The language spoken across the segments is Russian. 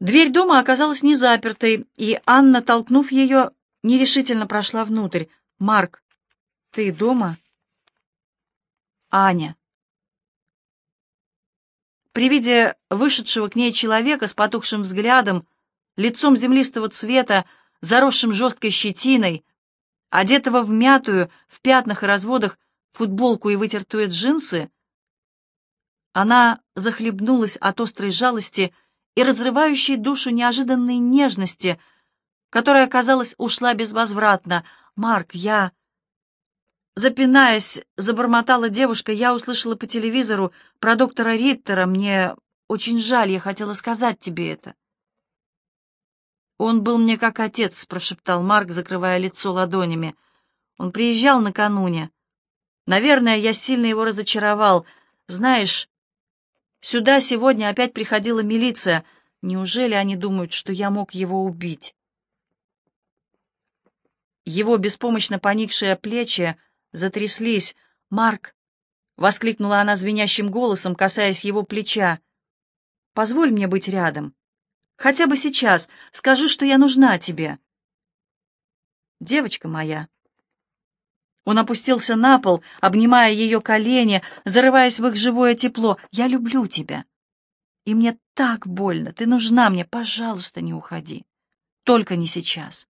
Дверь дома оказалась не запертой, и Анна, толкнув ее, нерешительно прошла внутрь. «Марк, ты дома?» «Аня». При виде вышедшего к ней человека с потухшим взглядом, лицом землистого цвета, заросшим жесткой щетиной, одетого в мятую, в пятнах и разводах, футболку и вытертые джинсы, она захлебнулась от острой жалости и разрывающей душу неожиданной нежности, которая, казалось, ушла безвозвратно. «Марк, я...» Запинаясь, забормотала девушка, я услышала по телевизору про доктора Риттера. Мне очень жаль, я хотела сказать тебе это. «Он был мне как отец», — прошептал Марк, закрывая лицо ладонями. «Он приезжал накануне. Наверное, я сильно его разочаровал. Знаешь, Сюда сегодня опять приходила милиция. Неужели они думают, что я мог его убить? Его беспомощно поникшие плечи затряслись. «Марк!» — воскликнула она звенящим голосом, касаясь его плеча. «Позволь мне быть рядом. Хотя бы сейчас. Скажи, что я нужна тебе». «Девочка моя», он опустился на пол, обнимая ее колени, зарываясь в их живое тепло. «Я люблю тебя. И мне так больно. Ты нужна мне. Пожалуйста, не уходи. Только не сейчас».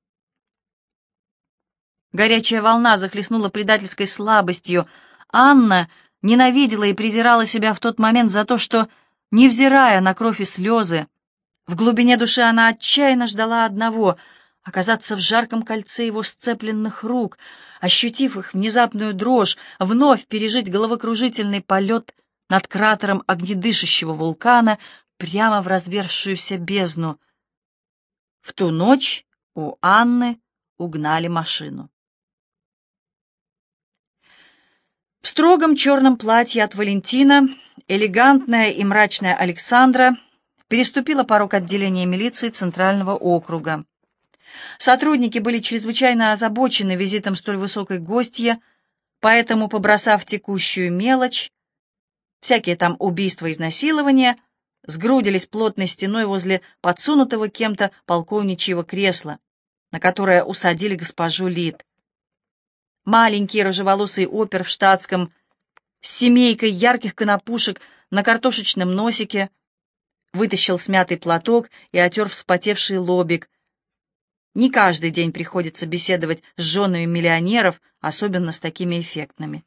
Горячая волна захлестнула предательской слабостью. Анна ненавидела и презирала себя в тот момент за то, что, невзирая на кровь и слезы, в глубине души она отчаянно ждала одного — оказаться в жарком кольце его сцепленных рук, ощутив их внезапную дрожь, вновь пережить головокружительный полет над кратером огнедышащего вулкана прямо в развершуюся бездну. В ту ночь у Анны угнали машину. В строгом черном платье от Валентина элегантная и мрачная Александра переступила порог отделения милиции Центрального округа. Сотрудники были чрезвычайно озабочены визитом столь высокой гостья, поэтому, побросав текущую мелочь, всякие там убийства, изнасилования, сгрудились плотной стеной возле подсунутого кем-то полковничьего кресла, на которое усадили госпожу Лид. Маленький рыжеволосый опер в штатском с семейкой ярких конопушек на картошечном носике вытащил смятый платок и отер вспотевший лобик, не каждый день приходится беседовать с женами миллионеров, особенно с такими эффектными.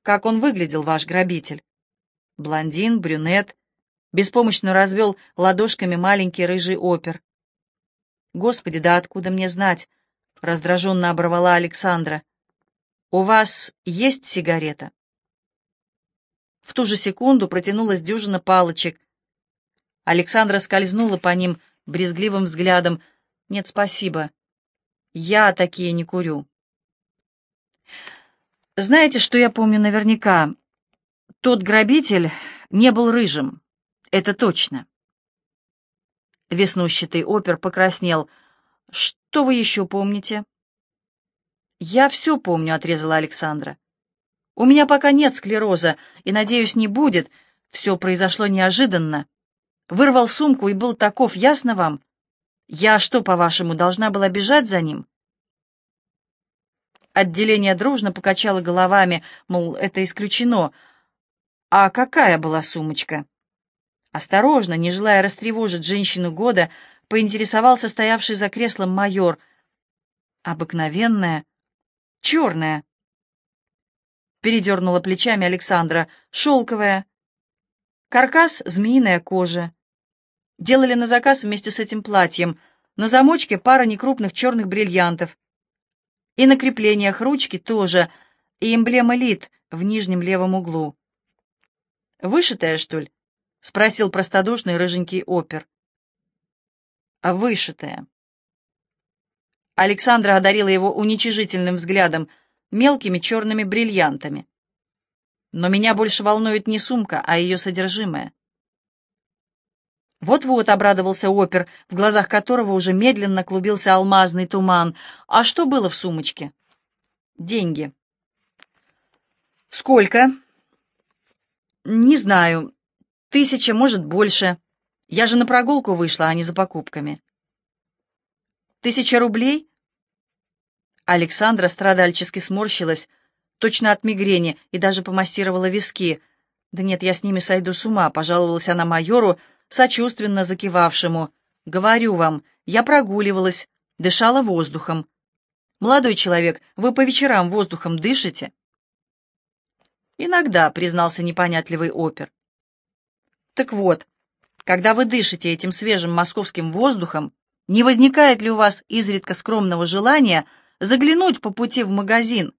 Как он выглядел, ваш грабитель? Блондин, брюнет, беспомощно развел ладошками маленький рыжий опер. Господи, да откуда мне знать? Раздраженно оборвала Александра. У вас есть сигарета? В ту же секунду протянулась дюжина палочек. Александра скользнула по ним брезгливым взглядом, нет, спасибо. Я такие не курю. Знаете, что я помню наверняка? Тот грабитель не был рыжим. Это точно. Веснущатый опер покраснел. Что вы еще помните? Я все помню, отрезала Александра. У меня пока нет склероза, и, надеюсь, не будет. Все произошло неожиданно. Вырвал сумку и был таков, ясно вам? Я что, по-вашему, должна была бежать за ним? Отделение дружно покачало головами, мол, это исключено. А какая была сумочка? Осторожно, не желая растревожить женщину года, поинтересовался стоявший за креслом майор. Обыкновенная, черная. Передернула плечами Александра. Шелковая. Каркас — змеиная кожа. Делали на заказ вместе с этим платьем. На замочке пара некрупных черных бриллиантов. И на креплениях ручки тоже, и эмблема лит в нижнем левом углу. «Вышитая, что ли?» — спросил простодушный рыженький опер. «А вышитая». Александра одарила его уничижительным взглядом, мелкими черными бриллиантами. «Но меня больше волнует не сумка, а ее содержимое». «Вот-вот», — обрадовался опер, в глазах которого уже медленно клубился алмазный туман. «А что было в сумочке?» «Деньги». «Сколько?» «Не знаю. Тысяча, может, больше. Я же на прогулку вышла, а не за покупками. Тысяча рублей? Александра страдальчески сморщилась, точно от мигрени, и даже помассировала виски. «Да нет, я с ними сойду с ума», — пожаловалась она майору, сочувственно закивавшему. «Говорю вам, я прогуливалась, дышала воздухом. Молодой человек, вы по вечерам воздухом дышите?» «Иногда», — признался непонятливый опер. «Так вот, когда вы дышите этим свежим московским воздухом, не возникает ли у вас изредка скромного желания заглянуть по пути в магазин,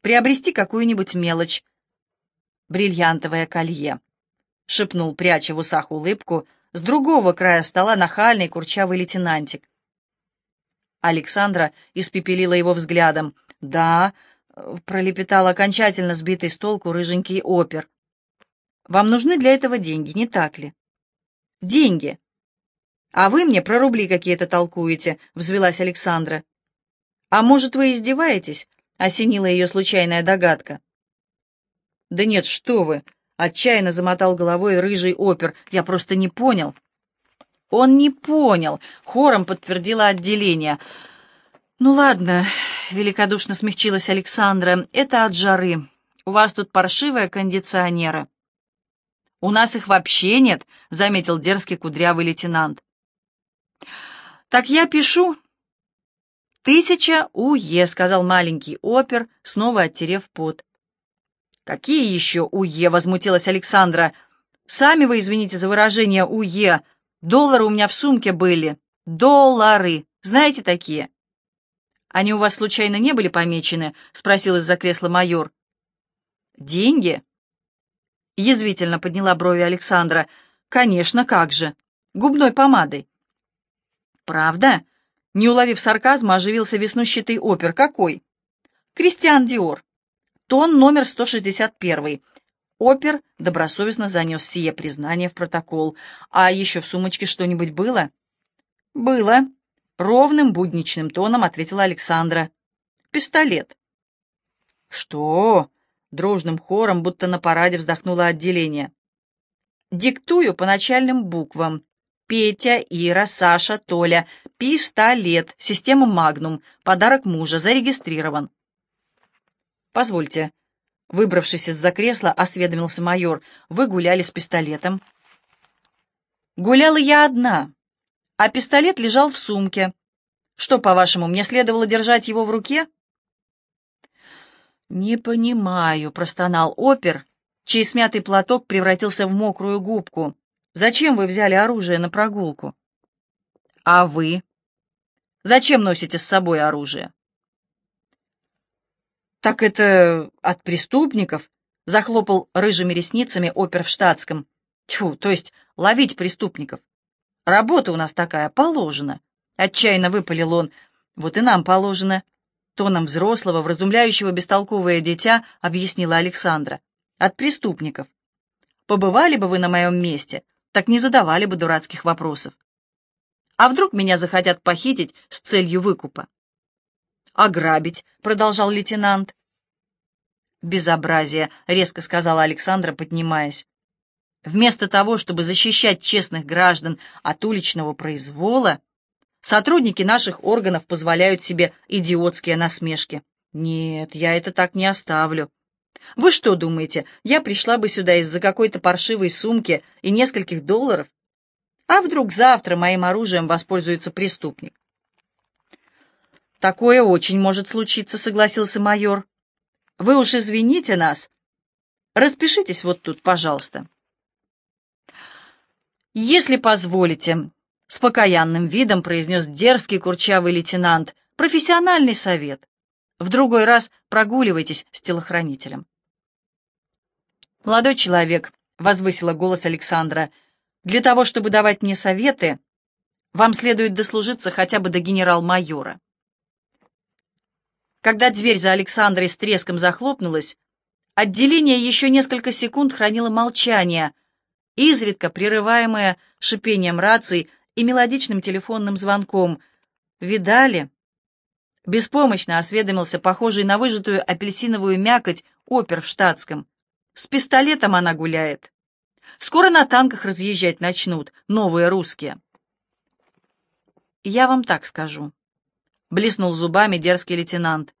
приобрести какую-нибудь мелочь? Бриллиантовое колье, — шепнул, пряча в усах улыбку, с другого края стола нахальный курчавый лейтенантик. Александра испепелила его взглядом. «Да», — пролепетал окончательно сбитый с толку рыженький опер. «Вам нужны для этого деньги, не так ли?» Деньги. А вы мне про рубли какие-то толкуете, взвелась Александра. А может, вы издеваетесь? Осенила ее случайная догадка. Да нет, что вы, отчаянно замотал головой рыжий опер. Я просто не понял. Он не понял, хором подтвердило отделение. Ну ладно, великодушно смягчилась Александра, это от жары. У вас тут паршивые кондиционеры. «У нас их вообще нет», — заметил дерзкий кудрявый лейтенант. «Так я пишу». «Тысяча УЕ», — сказал маленький опер, снова оттерев пот. «Какие еще УЕ?» — возмутилась Александра. «Сами вы извините за выражение УЕ. Доллары у меня в сумке были. Доллары. Знаете такие?» «Они у вас случайно не были помечены?» — спросил из-за кресла майор. «Деньги?» Язвительно подняла брови Александра. «Конечно, как же! Губной помадой!» «Правда?» Не уловив сарказма, оживился веснущатый опер. «Какой?» «Кристиан Диор. Тон номер 161. Опер добросовестно занес сие признание в протокол. А еще в сумочке что-нибудь было? Было. Ровным будничным тоном ответила Александра. Пистолет. Что? Дружным хором, будто на параде вздохнуло отделение. «Диктую по начальным буквам. Петя, Ира, Саша, Толя. Пистолет. Система «Магнум». Подарок мужа. Зарегистрирован». «Позвольте». Выбравшись из-за кресла, осведомился майор. «Вы гуляли с пистолетом?» «Гуляла я одна, а пистолет лежал в сумке. Что, по-вашему, мне следовало держать его в руке?» «Не понимаю», — простонал опер, чей смятый платок превратился в мокрую губку. «Зачем вы взяли оружие на прогулку?» «А вы? Зачем носите с собой оружие?» «Так это от преступников?» — захлопал рыжими ресницами опер в штатском. «Тьфу, то есть ловить преступников. Работа у нас такая, положена». Отчаянно выпалил он. «Вот и нам положено. Тоном взрослого, вразумляющего бестолковое дитя, объяснила Александра. От преступников. Побывали бы вы на моем месте, так не задавали бы дурацких вопросов. А вдруг меня захотят похитить с целью выкупа? «Ограбить», — продолжал лейтенант. «Безобразие», — резко сказала Александра, поднимаясь. «Вместо того, чтобы защищать честных граждан от уличного произвола, Сотрудники наших органов позволяют себе идиотские насмешки. Нет, я это так не оставлю. Вы что думаете, я пришла бы сюда из-за какой-то паршивой сумки и нескольких долларов? А вдруг завтра моим оружием воспользуется преступник? Такое очень может случиться, согласился майор. Вы уж извините нас. Распишитесь вот тут, пожалуйста. Если позволите, с покаянным видом произнес дерзкий курчавый лейтенант. «Профессиональный совет. В другой раз прогуливайтесь с телохранителем». «Молодой человек», — возвысила голос Александра, — «для того, чтобы давать мне советы, вам следует дослужиться хотя бы до генерал-майора». Когда дверь за Александрой с треском захлопнулась, отделение еще несколько секунд хранило молчание, изредка прерываемое шипением раций и мелодичным телефонным звонком. «Видали?» Беспомощно осведомился похожий на выжатую апельсиновую мякоть опер в штатском. «С пистолетом она гуляет». Скоро на танках разъезжать начнут, новые русские. Я вам так скажу, — блеснул зубами дерзкий лейтенант.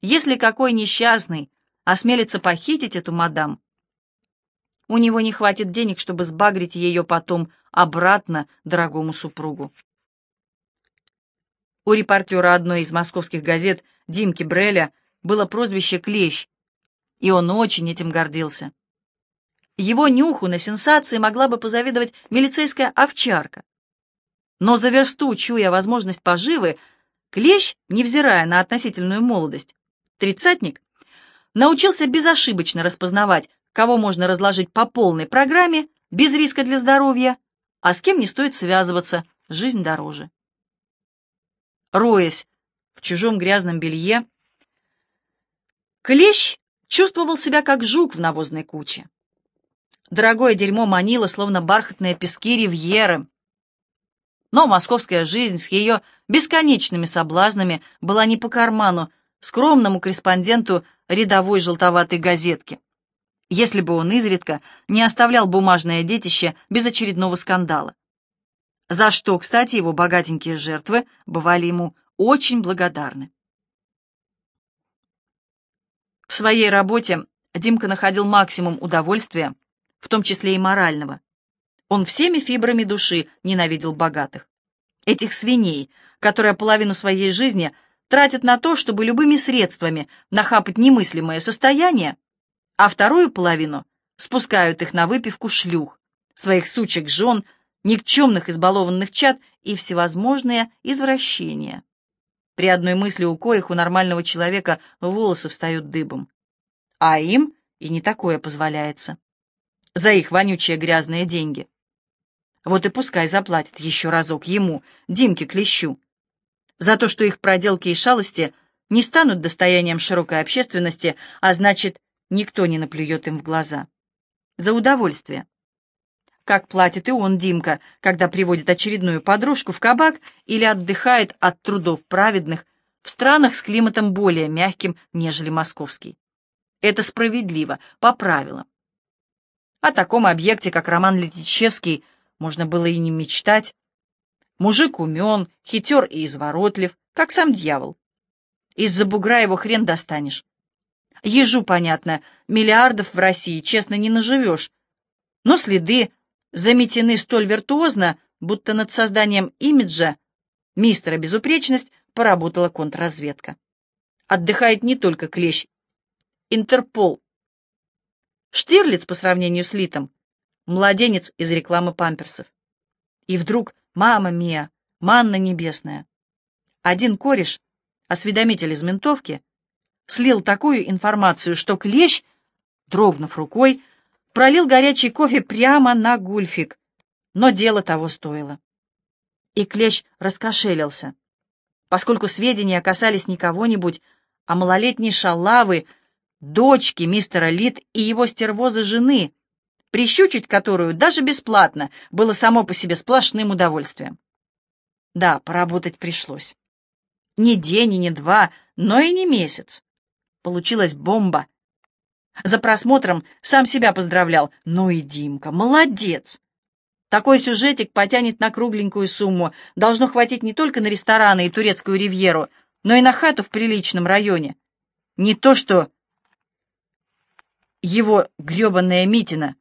Если какой несчастный осмелится похитить эту мадам, у него не хватит денег, чтобы сбагрить ее потом обратно дорогому супругу. У репортера одной из московских газет Димки Бреля было прозвище «Клещ», и он очень этим гордился. Его нюху на сенсации могла бы позавидовать милицейская овчарка. Но за версту, чуя возможность поживы, Клещ, невзирая на относительную молодость, тридцатник, научился безошибочно распознавать, кого можно разложить по полной программе, без риска для здоровья, а с кем не стоит связываться, жизнь дороже. Роясь в чужом грязном белье, Клещ чувствовал себя как жук в навозной куче. Дорогое дерьмо манило, словно бархатные пески ривьеры. Но московская жизнь с ее бесконечными соблазнами была не по карману скромному корреспонденту рядовой желтоватой газетки, если бы он изредка не оставлял бумажное детище без очередного скандала. За что, кстати, его богатенькие жертвы бывали ему очень благодарны. В своей работе Димка находил максимум удовольствия, в том числе и морального. Он всеми фибрами души ненавидел богатых. Этих свиней, которые половину своей жизни тратят на то, чтобы любыми средствами нахапать немыслимое состояние, а вторую половину спускают их на выпивку шлюх, своих сучек жен, никчемных избалованных чад и всевозможные извращения. При одной мысли у коих у нормального человека волосы встают дыбом. А им и не такое позволяется. За их вонючие грязные деньги. Вот и пускай заплатит еще разок ему, Димке Клещу, за то, что их проделки и шалости не станут достоянием широкой общественности, а значит, никто не наплюет им в глаза. За удовольствие. Как платит и он, Димка, когда приводит очередную подружку в кабак или отдыхает от трудов праведных в странах с климатом более мягким, нежели московский. Это справедливо, по правилам. О таком объекте, как Роман Летичевский, можно было и не мечтать. Мужик умен, хитер и изворотлив, как сам дьявол. Из-за бугра его хрен достанешь. Ежу, понятно, миллиардов в России, честно, не наживешь. Но следы заметены столь виртуозно, будто над созданием имиджа мистера Безупречность поработала контрразведка. Отдыхает не только Клещ. Интерпол. Штирлиц по сравнению с Литом младенец из рекламы памперсов. И вдруг, мама Мия, манна небесная. Один кореш, осведомитель из ментовки, слил такую информацию, что клещ, дрогнув рукой, пролил горячий кофе прямо на гульфик, но дело того стоило. И клещ раскошелился, поскольку сведения касались не кого-нибудь, а малолетней шалавы, дочки мистера Лид и его стервозы жены, прищучить которую даже бесплатно было само по себе сплошным удовольствием. Да, поработать пришлось. Не день и не два, но и не месяц. Получилась бомба. За просмотром сам себя поздравлял. Ну и Димка, молодец! Такой сюжетик потянет на кругленькую сумму. Должно хватить не только на рестораны и турецкую ривьеру, но и на хату в приличном районе. Не то что его гребанная Митина,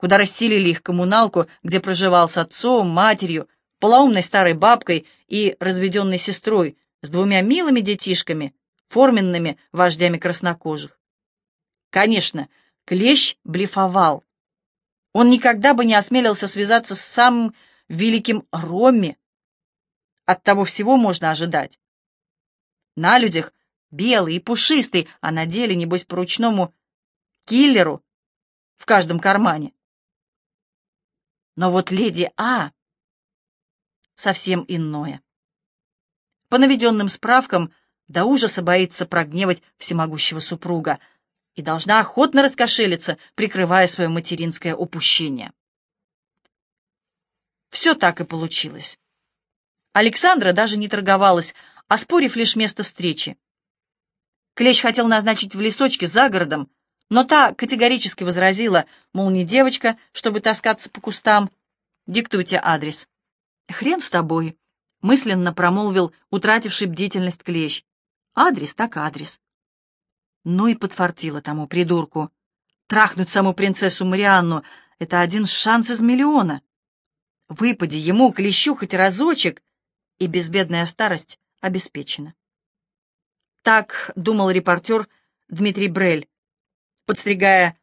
куда расселили их коммуналку, где проживал с отцом, матерью, полоумной старой бабкой и разведенной сестрой с двумя милыми детишками, форменными вождями краснокожих. Конечно, Клещ блефовал. Он никогда бы не осмелился связаться с самым великим Ромми. От того всего можно ожидать. На людях белый и пушистый, а на деле, небось, по ручному киллеру в каждом кармане. Но вот леди А совсем иное. По наведенным справкам, до ужаса боится прогневать всемогущего супруга и должна охотно раскошелиться, прикрывая свое материнское упущение. Все так и получилось. Александра даже не торговалась, оспорив лишь место встречи. Клещ хотел назначить в лесочке за городом, Но та категорически возразила, мол, не девочка, чтобы таскаться по кустам. Диктуйте адрес. Хрен с тобой, мысленно промолвил утративший бдительность клещ. Адрес так адрес. Ну и подфартило тому придурку. Трахнуть саму принцессу Марианну — это один шанс из миллиона. Выпади ему, клещу, хоть разочек, и безбедная старость обеспечена. Так думал репортер Дмитрий Брель, подстригая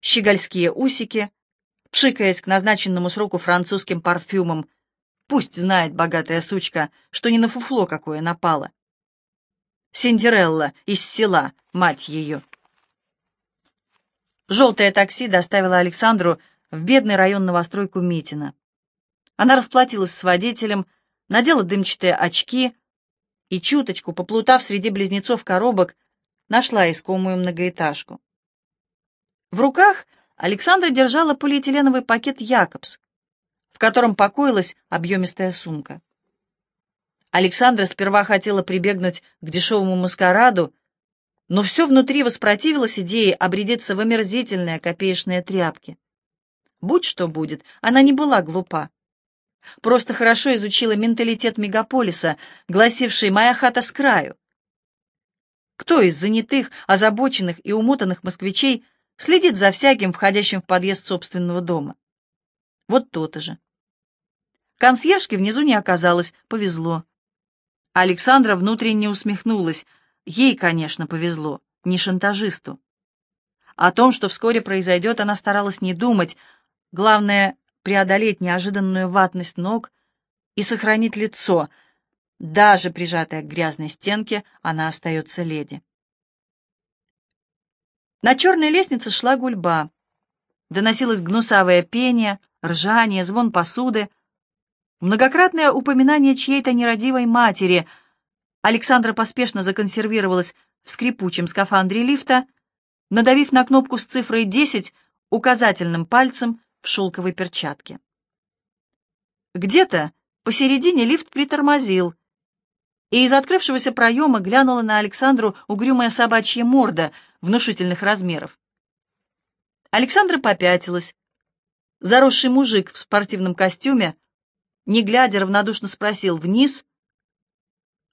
щегольские усики, пшикаясь к назначенному сроку французским парфюмом. Пусть знает богатая сучка, что не на фуфло какое напало. Синдерелла из села, мать ее. Желтое такси доставило Александру в бедный район новостройку Митина. Она расплатилась с водителем, надела дымчатые очки и, чуточку поплутав среди близнецов коробок, нашла искомую многоэтажку. В руках Александра держала полиэтиленовый пакет «Якобс», в котором покоилась объемистая сумка. Александра сперва хотела прибегнуть к дешевому маскараду, но все внутри воспротивилось идее обрядиться в омерзительные копеечные тряпки. Будь что будет, она не была глупа. Просто хорошо изучила менталитет мегаполиса, гласивший «моя хата с краю». Кто из занятых, озабоченных и умотанных москвичей следит за всяким, входящим в подъезд собственного дома? Вот то-то же. Консьержки внизу не оказалось, повезло. Александра внутренне усмехнулась. Ей, конечно, повезло, не шантажисту. О том, что вскоре произойдет, она старалась не думать. Главное — преодолеть неожиданную ватность ног и сохранить лицо. Даже прижатая к грязной стенке, она остается леди. На черной лестнице шла гульба. Доносилось гнусавое пение, ржание, звон посуды — Многократное упоминание чьей-то нерадивой матери. Александра поспешно законсервировалась в скрипучем скафандре лифта, надавив на кнопку с цифрой 10 указательным пальцем в шелковой перчатке. Где-то посередине лифт притормозил, и из открывшегося проема глянула на Александру угрюмая собачья морда внушительных размеров. Александра попятилась. Заросший мужик в спортивном костюме не глядя, равнодушно спросил «Вниз?».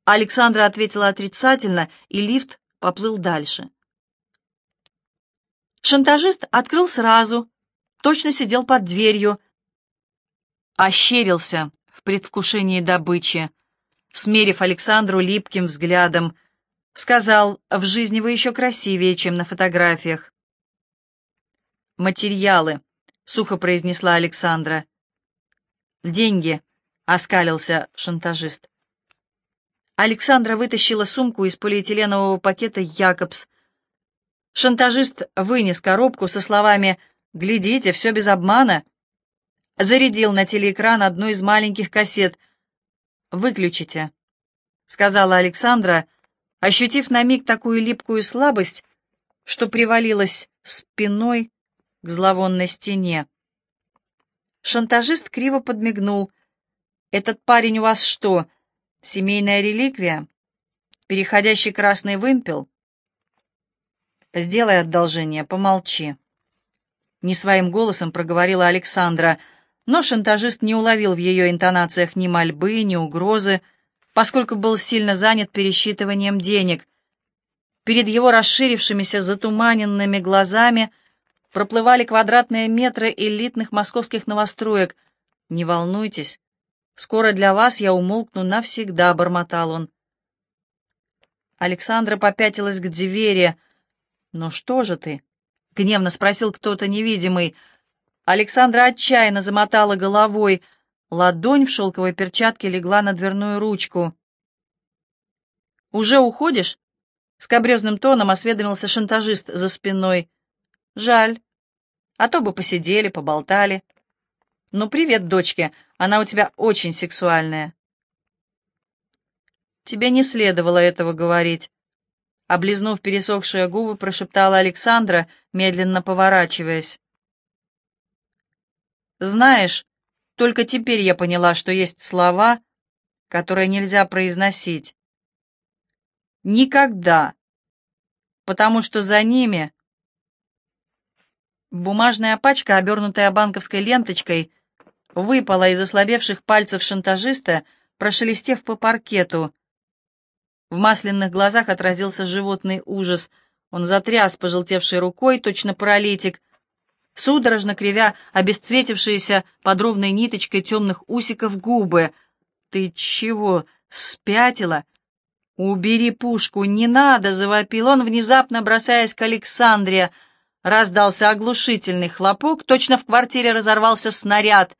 Александра ответила отрицательно, и лифт поплыл дальше. Шантажист открыл сразу, точно сидел под дверью, ощерился в предвкушении добычи, смерив Александру липким взглядом, сказал, в жизни вы еще красивее, чем на фотографиях. «Материалы», — сухо произнесла Александра. «Деньги», — оскалился шантажист. Александра вытащила сумку из полиэтиленового пакета «Якобс». Шантажист вынес коробку со словами «Глядите, все без обмана». Зарядил на телеэкран одну из маленьких кассет. «Выключите», — сказала Александра, ощутив на миг такую липкую слабость, что привалилась спиной к зловонной стене. Шантажист криво подмигнул. «Этот парень у вас что, семейная реликвия? Переходящий красный вымпел?» «Сделай одолжение, помолчи». Не своим голосом проговорила Александра, но шантажист не уловил в ее интонациях ни мольбы, ни угрозы, поскольку был сильно занят пересчитыванием денег. Перед его расширившимися затуманенными глазами — проплывали квадратные метры элитных московских новостроек. «Не волнуйтесь, скоро для вас я умолкну навсегда», — бормотал он. Александра попятилась к двери. «Ну что же ты?» — гневно спросил кто-то невидимый. Александра отчаянно замотала головой. Ладонь в шелковой перчатке легла на дверную ручку. «Уже уходишь?» — скобрезным тоном осведомился шантажист за спиной. Жаль. А то бы посидели, поболтали. Ну, привет, дочке. Она у тебя очень сексуальная. Тебе не следовало этого говорить. Облизнув пересохшие губы, прошептала Александра, медленно поворачиваясь. Знаешь, только теперь я поняла, что есть слова, которые нельзя произносить. Никогда. Потому что за ними Бумажная пачка, обернутая банковской ленточкой, выпала из ослабевших пальцев шантажиста, прошелестев по паркету. В масляных глазах отразился животный ужас. Он затряс пожелтевшей рукой, точно паралитик, судорожно кривя обесцветившиеся под ровной ниточкой темных усиков губы. «Ты чего, спятила?» «Убери пушку, не надо!» — завопил он, внезапно бросаясь к Александре. Раздался оглушительный хлопок, точно в квартире разорвался снаряд.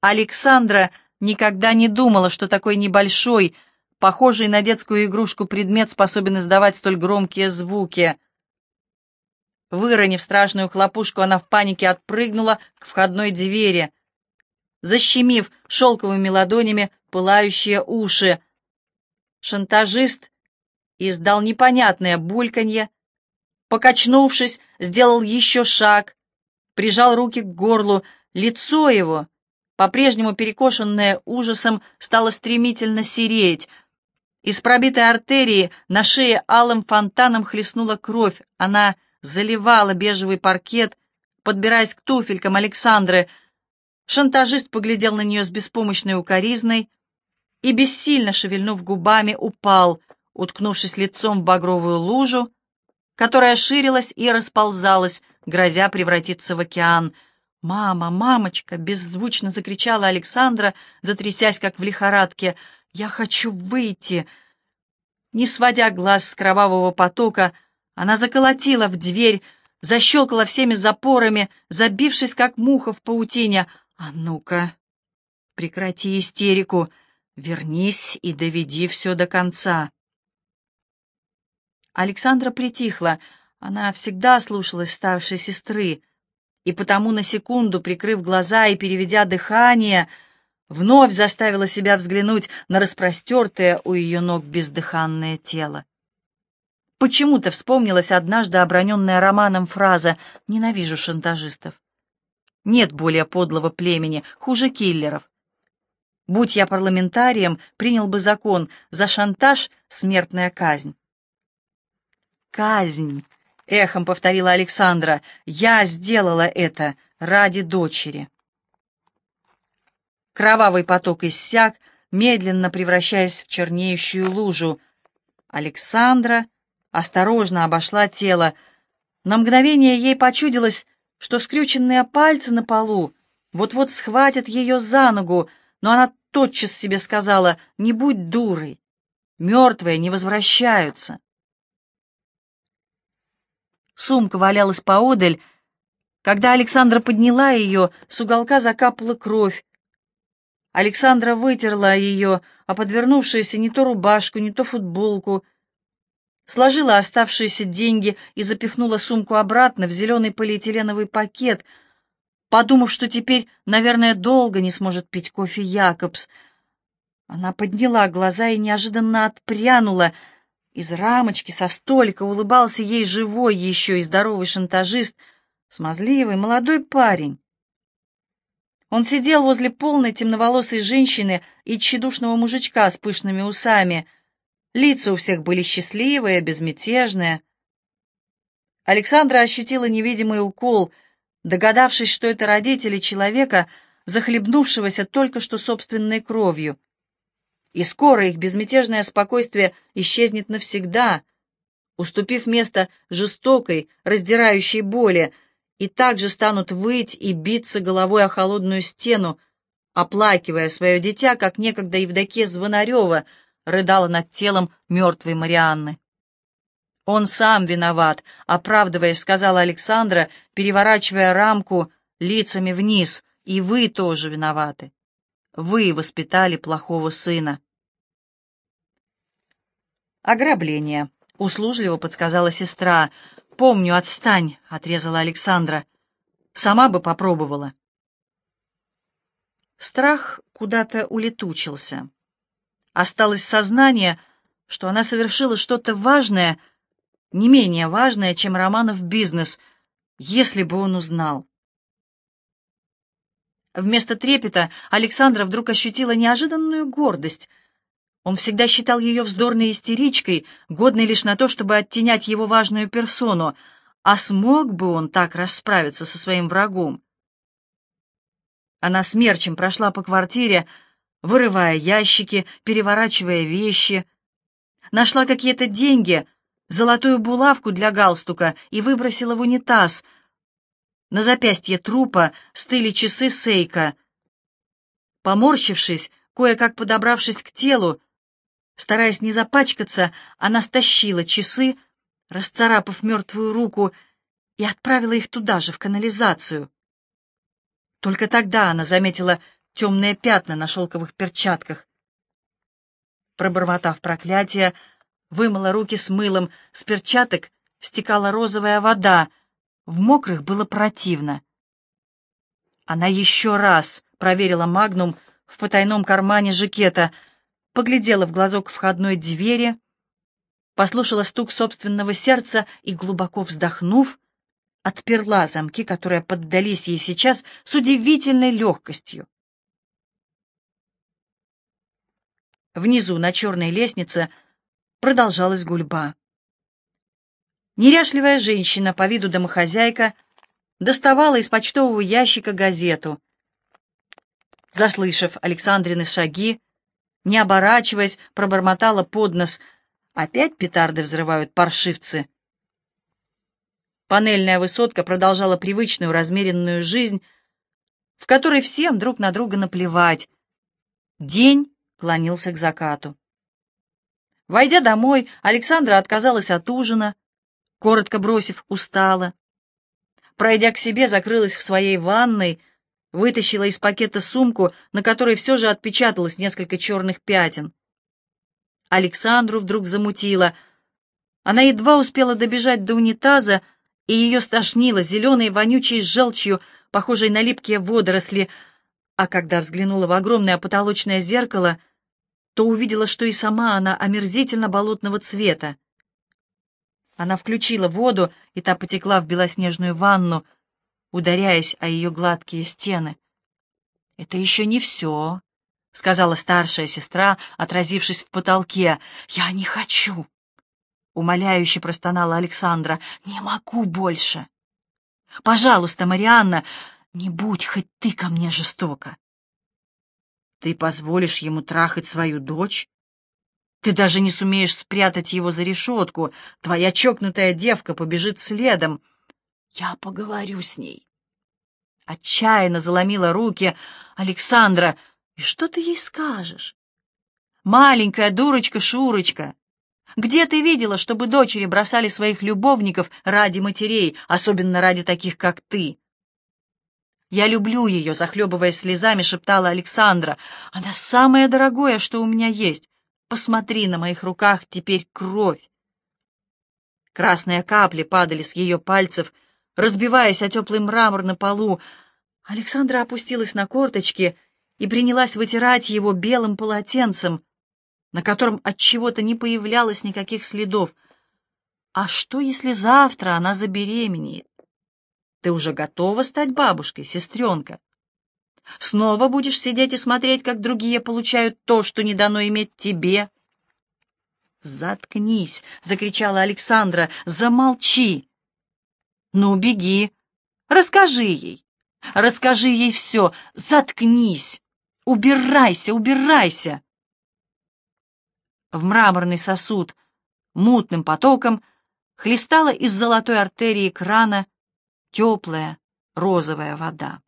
Александра никогда не думала, что такой небольшой, похожий на детскую игрушку предмет способен издавать столь громкие звуки. Выронив страшную хлопушку, она в панике отпрыгнула к входной двери, защемив шелковыми ладонями пылающие уши. Шантажист издал непонятное бульканье, покачнувшись, сделал еще шаг, прижал руки к горлу, лицо его, по-прежнему перекошенное ужасом, стало стремительно сереть. Из пробитой артерии на шее алым фонтаном хлестнула кровь, она заливала бежевый паркет, подбираясь к туфелькам Александры. Шантажист поглядел на нее с беспомощной укоризной, и, бессильно шевельнув губами, упал, уткнувшись лицом в багровую лужу, которая ширилась и расползалась, грозя превратиться в океан. «Мама, мамочка!» — беззвучно закричала Александра, затрясясь, как в лихорадке. «Я хочу выйти!» Не сводя глаз с кровавого потока, она заколотила в дверь, защелкала всеми запорами, забившись, как муха в паутине. «А ну-ка, прекрати истерику!» Вернись и доведи все до конца. Александра притихла. Она всегда слушалась старшей сестры, и потому на секунду, прикрыв глаза и переведя дыхание, вновь заставила себя взглянуть на распростертое у ее ног бездыханное тело. Почему-то вспомнилась однажды оброненная романом фраза «Ненавижу шантажистов». Нет более подлого племени, хуже киллеров. Будь я парламентарием, принял бы закон за шантаж — смертная казнь. «Казнь!» — эхом повторила Александра. «Я сделала это ради дочери». Кровавый поток иссяк, медленно превращаясь в чернеющую лужу. Александра осторожно обошла тело. На мгновение ей почудилось, что скрюченные пальцы на полу вот-вот схватят ее за ногу, но она тотчас себе сказала «Не будь дурой, мертвые не возвращаются». Сумка валялась поодаль. Когда Александра подняла ее, с уголка закапала кровь. Александра вытерла ее, а подвернувшуюся не то рубашку, не то футболку, сложила оставшиеся деньги и запихнула сумку обратно в зеленый полиэтиленовый пакет — подумав, что теперь, наверное, долго не сможет пить кофе Якобс. Она подняла глаза и неожиданно отпрянула. Из рамочки со столика улыбался ей живой еще и здоровый шантажист, смазливый молодой парень. Он сидел возле полной темноволосой женщины и тщедушного мужичка с пышными усами. Лица у всех были счастливые, безмятежные. Александра ощутила невидимый укол — догадавшись, что это родители человека, захлебнувшегося только что собственной кровью. И скоро их безмятежное спокойствие исчезнет навсегда, уступив место жестокой, раздирающей боли, и также станут выть и биться головой о холодную стену, оплакивая свое дитя, как некогда Евдокия Звонарева рыдала над телом мертвой Марианны. «Он сам виноват», — оправдываясь, сказала Александра, переворачивая рамку лицами вниз. «И вы тоже виноваты. Вы воспитали плохого сына». «Ограбление», — услужливо подсказала сестра. «Помню, отстань», — отрезала Александра. «Сама бы попробовала». Страх куда-то улетучился. Осталось сознание, что она совершила что-то важное — не менее важное, чем Романов бизнес, если бы он узнал. Вместо трепета Александра вдруг ощутила неожиданную гордость. Он всегда считал ее вздорной истеричкой, годной лишь на то, чтобы оттенять его важную персону, А смог бы он так расправиться со своим врагом? Она смерчем прошла по квартире, вырывая ящики, переворачивая вещи. Нашла какие-то деньги, золотую булавку для галстука и выбросила в унитаз. На запястье трупа стыли часы Сейка. Поморщившись, кое-как подобравшись к телу, стараясь не запачкаться, она стащила часы, расцарапав мертвую руку, и отправила их туда же, в канализацию. Только тогда она заметила темные пятна на шелковых перчатках. Пробормотав проклятие, вымыла руки с мылом, с перчаток стекала розовая вода, в мокрых было противно. Она еще раз проверила магнум в потайном кармане жакета, поглядела в глазок входной двери, послушала стук собственного сердца и, глубоко вздохнув, отперла замки, которые поддались ей сейчас с удивительной легкостью. Внизу, на черной лестнице, продолжалась гульба. Неряшливая женщина, по виду домохозяйка, доставала из почтового ящика газету. Заслышав Александрины шаги, не оборачиваясь, пробормотала под нос. Опять петарды взрывают паршивцы. Панельная высотка продолжала привычную размеренную жизнь, в которой всем друг на друга наплевать. День клонился к закату. Войдя домой, Александра отказалась от ужина, коротко бросив «устала». Пройдя к себе, закрылась в своей ванной, вытащила из пакета сумку, на которой все же отпечаталось несколько черных пятен. Александру вдруг замутило. Она едва успела добежать до унитаза, и ее стошнило зеленой вонючей желчью, похожей на липкие водоросли, а когда взглянула в огромное потолочное зеркало, то увидела, что и сама она омерзительно болотного цвета. Она включила воду, и та потекла в белоснежную ванну, ударяясь о ее гладкие стены. «Это еще не все», — сказала старшая сестра, отразившись в потолке. «Я не хочу». Умоляюще простонала Александра. «Не могу больше!» «Пожалуйста, Марианна, не будь хоть ты ко мне жестоко!» «Ты позволишь ему трахать свою дочь? Ты даже не сумеешь спрятать его за решетку. Твоя чокнутая девка побежит следом. Я поговорю с ней». Отчаянно заломила руки Александра. «И что ты ей скажешь?» «Маленькая дурочка-шурочка!» Где ты видела, чтобы дочери бросали своих любовников ради матерей, особенно ради таких, как ты? Я люблю ее, захлебываясь слезами, шептала Александра. Она самое дорогое, что у меня есть. Посмотри, на моих руках теперь кровь. Красные капли падали с ее пальцев, разбиваясь о теплый мрамор на полу. Александра опустилась на корточки и принялась вытирать его белым полотенцем, на котором от чего-то не появлялось никаких следов. А что, если завтра она забеременеет? Ты уже готова стать бабушкой, сестренка? Снова будешь сидеть и смотреть, как другие получают то, что не дано иметь тебе? «Заткнись!» — закричала Александра. «Замолчи!» «Ну, беги! Расскажи ей! Расскажи ей все! Заткнись! Убирайся, убирайся!» в мраморный сосуд мутным потоком хлестала из золотой артерии крана теплая розовая вода.